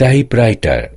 typewriter